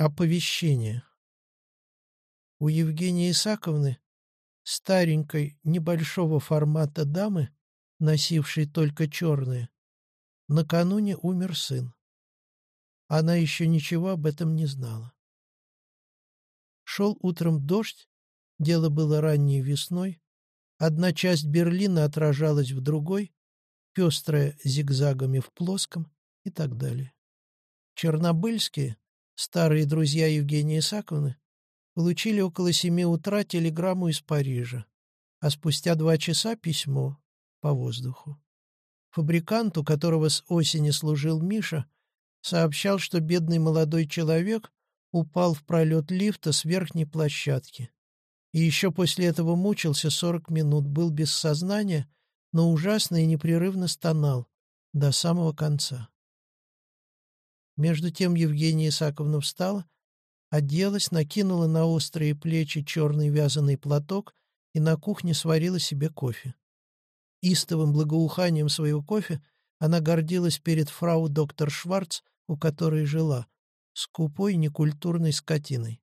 Оповещение. У Евгении Исаковны, старенькой, небольшого формата дамы, носившей только черные, накануне умер сын. Она еще ничего об этом не знала. Шел утром дождь, дело было ранней весной, одна часть Берлина отражалась в другой, пестрая зигзагами в плоском и так далее. Чернобыльские — Старые друзья Евгении Исаковны получили около семи утра телеграмму из Парижа, а спустя два часа письмо по воздуху. Фабрикант, у которого с осени служил Миша, сообщал, что бедный молодой человек упал в пролет лифта с верхней площадки. И еще после этого мучился сорок минут, был без сознания, но ужасно и непрерывно стонал до самого конца. Между тем Евгения Исаковна встала, оделась, накинула на острые плечи черный вязаный платок и на кухне сварила себе кофе. Истовым благоуханием своего кофе она гордилась перед фрау доктор Шварц, у которой жила, скупой некультурной скотиной.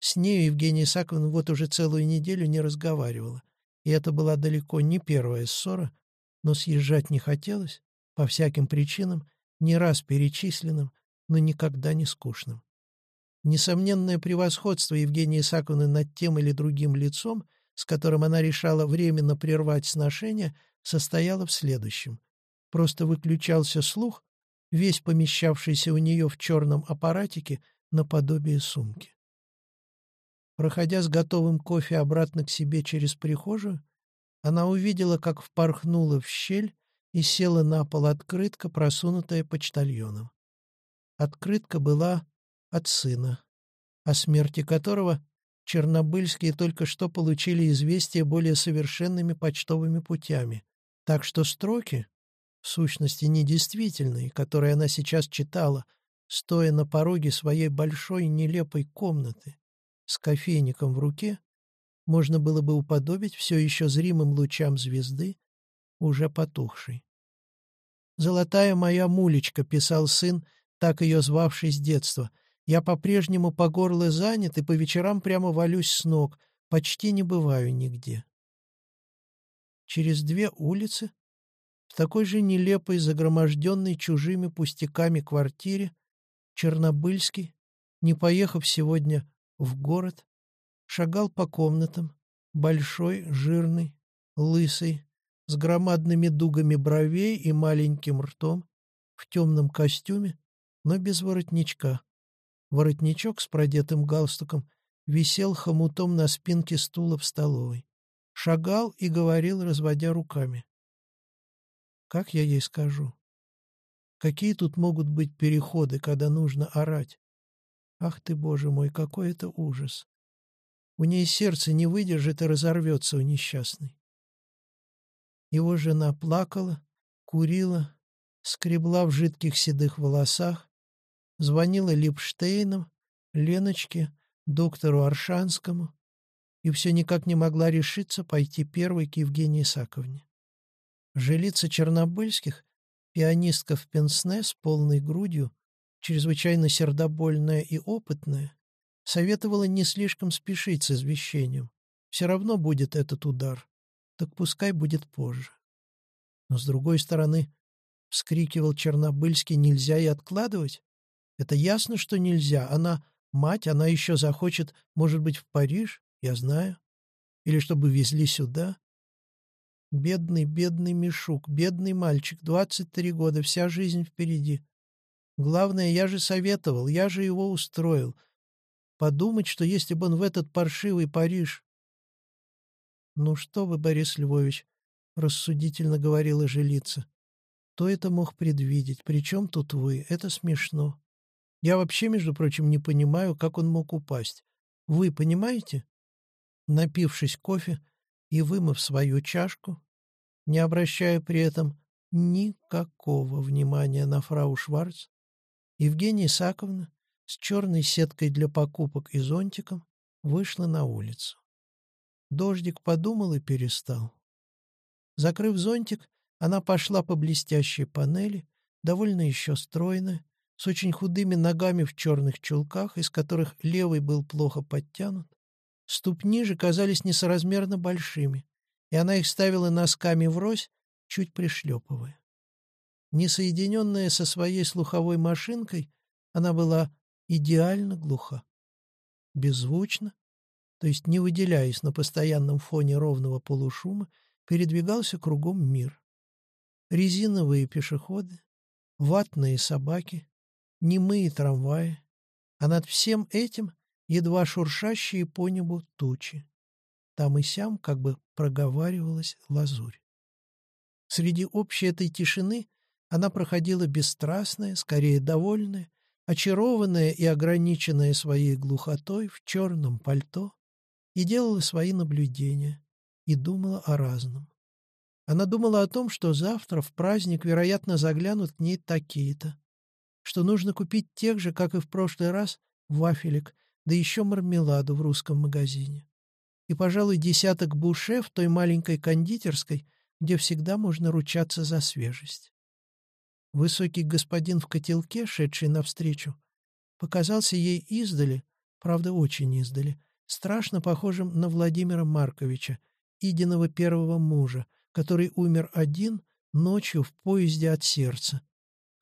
С нею Евгения Исаковна вот уже целую неделю не разговаривала, и это была далеко не первая ссора, но съезжать не хотелось, по всяким причинам, не раз перечисленным, но никогда не скучным. Несомненное превосходство Евгении Исаковны над тем или другим лицом, с которым она решала временно прервать сношение, состояло в следующем. Просто выключался слух, весь помещавшийся у нее в черном аппаратике наподобие сумки. Проходя с готовым кофе обратно к себе через прихожую, она увидела, как впорхнула в щель и села на пол открытка, просунутая почтальоном. Открытка была от сына, о смерти которого чернобыльские только что получили известие более совершенными почтовыми путями, так что строки, в сущности недействительные, которые она сейчас читала, стоя на пороге своей большой нелепой комнаты с кофейником в руке, можно было бы уподобить все еще зримым лучам звезды, уже потухшей. «Золотая моя мулечка», — писал сын, так ее звавший с детства. Я по-прежнему по горло занят и по вечерам прямо валюсь с ног, почти не бываю нигде. Через две улицы, в такой же нелепой, загроможденной чужими пустяками квартире, Чернобыльский, не поехав сегодня в город, шагал по комнатам, большой, жирный, лысый, с громадными дугами бровей и маленьким ртом, в темном костюме, но без воротничка. Воротничок с продетым галстуком висел хомутом на спинке стула в столовой. Шагал и говорил, разводя руками. Как я ей скажу? Какие тут могут быть переходы, когда нужно орать? Ах ты, боже мой, какой это ужас! У ней сердце не выдержит и разорвется у несчастной. Его жена плакала, курила, скребла в жидких седых волосах, Звонила Липштейнам, Леночке, доктору Аршанскому и все никак не могла решиться пойти первой к Евгении Исаковне. Жилица Чернобыльских, пианистка в пенсне с полной грудью, чрезвычайно сердобольная и опытная, советовала не слишком спешить с извещением. Все равно будет этот удар, так пускай будет позже. Но, с другой стороны, вскрикивал Чернобыльский, нельзя и откладывать. Это ясно, что нельзя. Она мать, она еще захочет, может быть, в Париж, я знаю. Или чтобы везли сюда. Бедный, бедный Мишук, бедный мальчик, 23 года, вся жизнь впереди. Главное, я же советовал, я же его устроил. Подумать, что если бы он в этот паршивый Париж... «Ну что вы, Борис Львович», — рассудительно говорила жилица, — «кто это мог предвидеть? Причем тут вы? Это смешно. Я вообще, между прочим, не понимаю, как он мог упасть. Вы понимаете? Напившись кофе и вымыв свою чашку, не обращая при этом никакого внимания на фрау Шварц, Евгения Исаковна с черной сеткой для покупок и зонтиком вышла на улицу. Дождик подумал и перестал. Закрыв зонтик, она пошла по блестящей панели, довольно еще стройная, с очень худыми ногами в черных чулках, из которых левый был плохо подтянут. Ступни же казались несоразмерно большими, и она их ставила носками врозь, чуть пришлепывая. Несоединенная со своей слуховой машинкой, она была идеально глуха. Беззвучно, то есть не выделяясь на постоянном фоне ровного полушума, передвигался кругом мир. Резиновые пешеходы, ватные собаки, немые трамваи, а над всем этим едва шуршащие по небу тучи. Там и сям как бы проговаривалась лазурь. Среди общей этой тишины она проходила бесстрастная, скорее довольная, очарованная и ограниченная своей глухотой в черном пальто, и делала свои наблюдения, и думала о разном. Она думала о том, что завтра в праздник, вероятно, заглянут к ней такие-то, что нужно купить тех же, как и в прошлый раз, вафелек, да еще мармеладу в русском магазине. И, пожалуй, десяток буше в той маленькой кондитерской, где всегда можно ручаться за свежесть. Высокий господин в котелке, шедший навстречу, показался ей издали, правда, очень издали, страшно похожим на Владимира Марковича, Идиного первого мужа, который умер один ночью в поезде от сердца.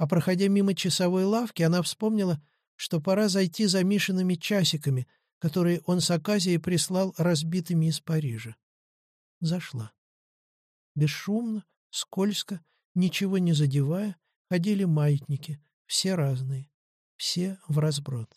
А проходя мимо часовой лавки, она вспомнила, что пора зайти за Мишиными часиками, которые он с Аказией прислал разбитыми из Парижа. Зашла. Бесшумно, скользко, ничего не задевая, ходили маятники, все разные, все в разброд.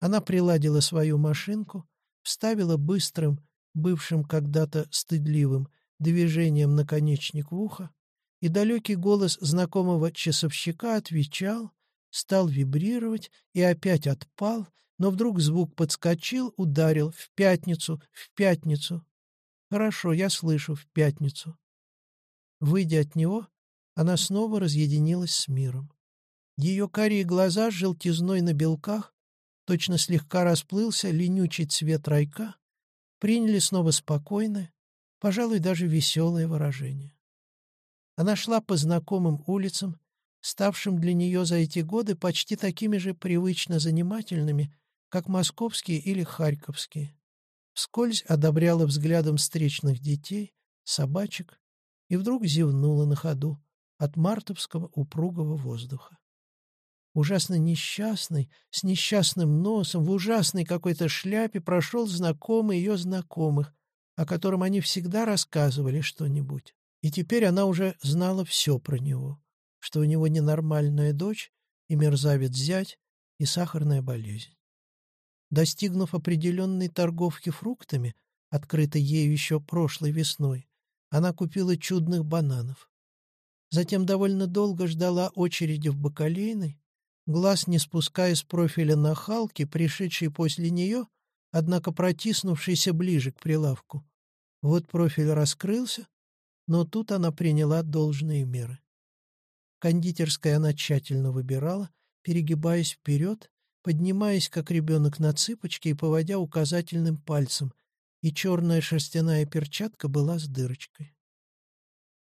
Она приладила свою машинку, вставила быстрым, бывшим когда-то стыдливым, движением наконечник в ухо, и далекий голос знакомого часовщика отвечал, стал вибрировать и опять отпал, но вдруг звук подскочил, ударил в пятницу, в пятницу. Хорошо, я слышу, в пятницу. Выйдя от него, она снова разъединилась с миром. Ее карие глаза с желтизной на белках точно слегка расплылся ленючий цвет райка, приняли снова спокойное, пожалуй, даже веселое выражение. Она шла по знакомым улицам, ставшим для нее за эти годы почти такими же привычно занимательными, как московские или харьковские. Вскользь одобряла взглядом встречных детей, собачек, и вдруг зевнула на ходу от мартовского упругого воздуха ужасно несчастный, с несчастным носом, в ужасной какой-то шляпе прошел знакомый ее знакомых, о котором они всегда рассказывали что-нибудь. И теперь она уже знала все про него, что у него ненормальная дочь и мерзавец-зять и сахарная болезнь. Достигнув определенной торговки фруктами, открытой ею еще прошлой весной, она купила чудных бананов. Затем довольно долго ждала очереди в бакалейной, глаз не спуская с профиля нахалки, пришедшей после нее, однако протиснувшейся ближе к прилавку. Вот профиль раскрылся, но тут она приняла должные меры. Кондитерская она тщательно выбирала, перегибаясь вперед, поднимаясь, как ребенок, на цыпочки и поводя указательным пальцем, и черная шерстяная перчатка была с дырочкой.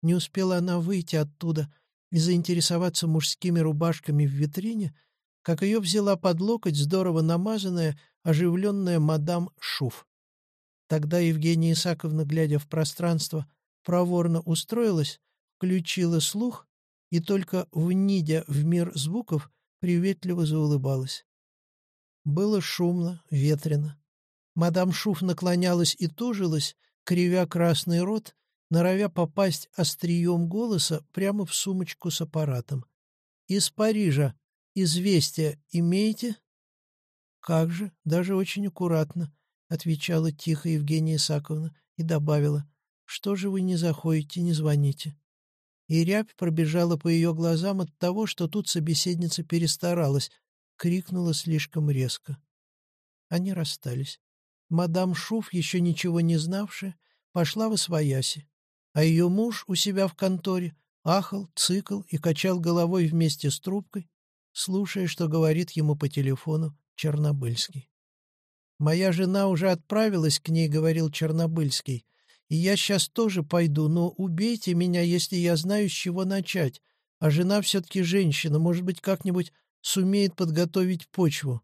Не успела она выйти оттуда — и заинтересоваться мужскими рубашками в витрине, как ее взяла под локоть здорово намазанная, оживленная мадам Шуф. Тогда Евгения Исаковна, глядя в пространство, проворно устроилась, включила слух и только внидя в мир звуков приветливо заулыбалась. Было шумно, ветрено. Мадам Шуф наклонялась и тужилась, кривя красный рот норовя попасть острием голоса прямо в сумочку с аппаратом. «Из Парижа. Известия имеете?» «Как же, даже очень аккуратно», — отвечала тихо Евгения Исаковна и добавила. «Что же вы не заходите, не звоните?» И рябь пробежала по ее глазам от того, что тут собеседница перестаралась, крикнула слишком резко. Они расстались. Мадам Шуф, еще ничего не знавшая, пошла в освояси а ее муж у себя в конторе ахал, цикл и качал головой вместе с трубкой, слушая, что говорит ему по телефону Чернобыльский. «Моя жена уже отправилась к ней», — говорил Чернобыльский, «и я сейчас тоже пойду, но убейте меня, если я знаю, с чего начать, а жена все-таки женщина, может быть, как-нибудь сумеет подготовить почву.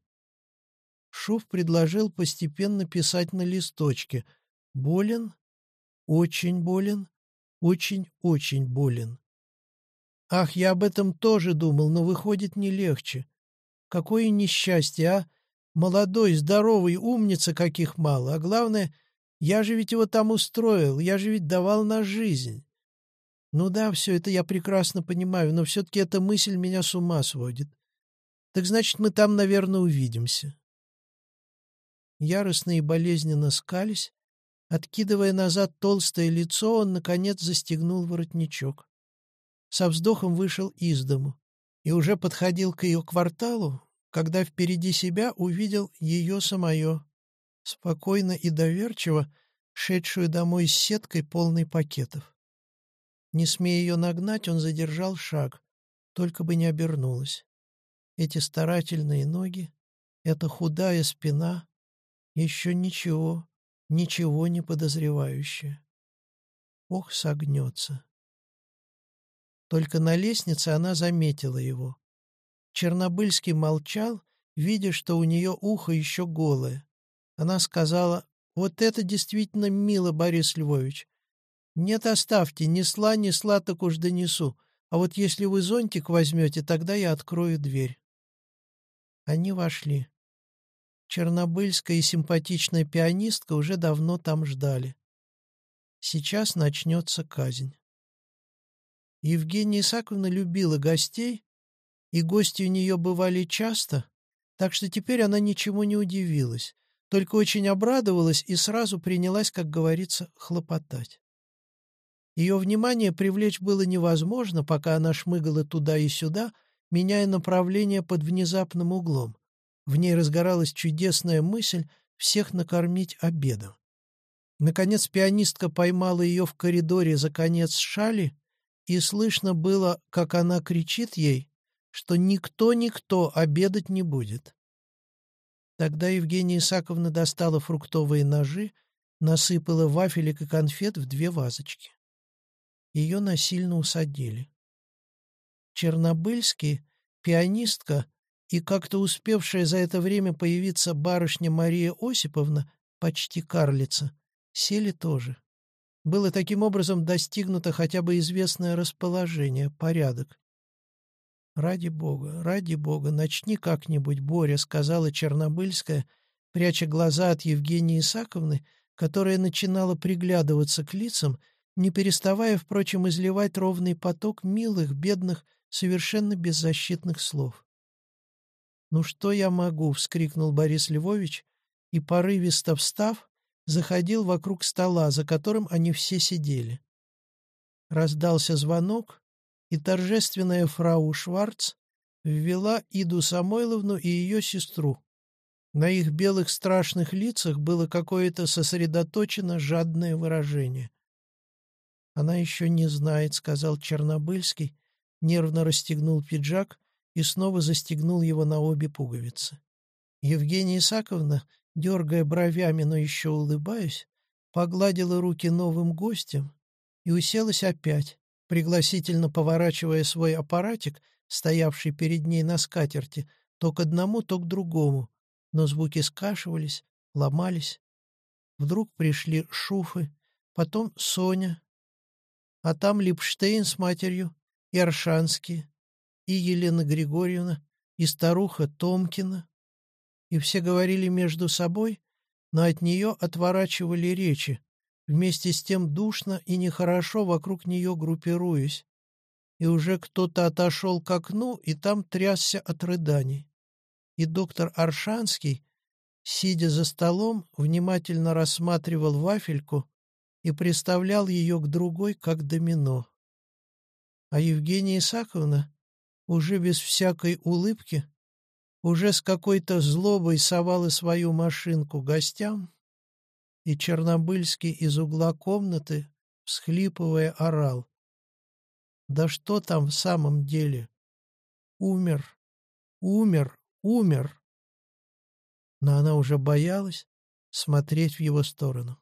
Шуф предложил постепенно писать на листочке. Болен, очень болен, очень-очень болен. Ах, я об этом тоже думал, но выходит не легче. Какое несчастье, а? Молодой, здоровый, умница каких мало. А главное, я же ведь его там устроил, я же ведь давал на жизнь. Ну да, все это я прекрасно понимаю, но все-таки эта мысль меня с ума сводит. Так значит, мы там, наверное, увидимся. Яростно и болезненно скались, откидывая назад толстое лицо, он, наконец, застегнул воротничок. Со вздохом вышел из дому и уже подходил к ее кварталу, когда впереди себя увидел ее самое, спокойно и доверчиво, шедшую домой с сеткой, полной пакетов. Не смея ее нагнать, он задержал шаг, только бы не обернулась. Эти старательные ноги, эта худая спина, еще ничего, ничего не подозревающая. Ох, согнется. Только на лестнице она заметила его. Чернобыльский молчал, видя, что у нее ухо еще голое. Она сказала, «Вот это действительно мило, Борис Львович. Нет, оставьте, несла, несла, так уж донесу. А вот если вы зонтик возьмете, тогда я открою дверь». Они вошли. Чернобыльская и симпатичная пианистка уже давно там ждали. Сейчас начнется казнь. Евгения Исаковна любила гостей, и гости у нее бывали часто, так что теперь она ничему не удивилась, только очень обрадовалась и сразу принялась, как говорится, хлопотать. Ее внимание привлечь было невозможно, пока она шмыгала туда и сюда, меняя направление под внезапным углом. В ней разгоралась чудесная мысль всех накормить обедом. Наконец пианистка поймала ее в коридоре за конец шали и слышно было, как она кричит ей, что никто-никто обедать не будет. Тогда Евгения Исаковна достала фруктовые ножи, насыпала вафелек и конфет в две вазочки. Ее насильно усадили. Чернобыльский, пианистка и как-то успевшая за это время появиться барышня Мария Осиповна, почти карлица, сели тоже. Было таким образом достигнуто хотя бы известное расположение, порядок. «Ради бога, ради бога, начни как-нибудь, Боря», — сказала Чернобыльская, пряча глаза от Евгении Исаковны, которая начинала приглядываться к лицам, не переставая, впрочем, изливать ровный поток милых, бедных, совершенно беззащитных слов. «Ну что я могу?» — вскрикнул Борис Львович, и, порывисто встав, заходил вокруг стола, за которым они все сидели. Раздался звонок, и торжественная фрау Шварц ввела Иду Самойловну и ее сестру. На их белых страшных лицах было какое-то сосредоточено жадное выражение. «Она еще не знает», — сказал Чернобыльский, нервно расстегнул пиджак и снова застегнул его на обе пуговицы. Евгения Исаковна дергая бровями, но еще улыбаясь, погладила руки новым гостям и уселась опять, пригласительно поворачивая свой аппаратик, стоявший перед ней на скатерти, то к одному, то к другому, но звуки скашивались, ломались. Вдруг пришли Шуфы, потом Соня, а там Липштейн с матерью, и Аршанские, и Елена Григорьевна, и старуха Томкина, и все говорили между собой, но от нее отворачивали речи, вместе с тем душно и нехорошо вокруг нее группируясь. И уже кто-то отошел к окну, и там трясся от рыданий. И доктор Аршанский, сидя за столом, внимательно рассматривал вафельку и приставлял ее к другой, как домино. А Евгения Исаковна, уже без всякой улыбки, уже с какой-то злобой совала свою машинку гостям, и Чернобыльский из угла комнаты, всхлипывая, орал. «Да что там в самом деле? Умер, умер, умер!» Но она уже боялась смотреть в его сторону.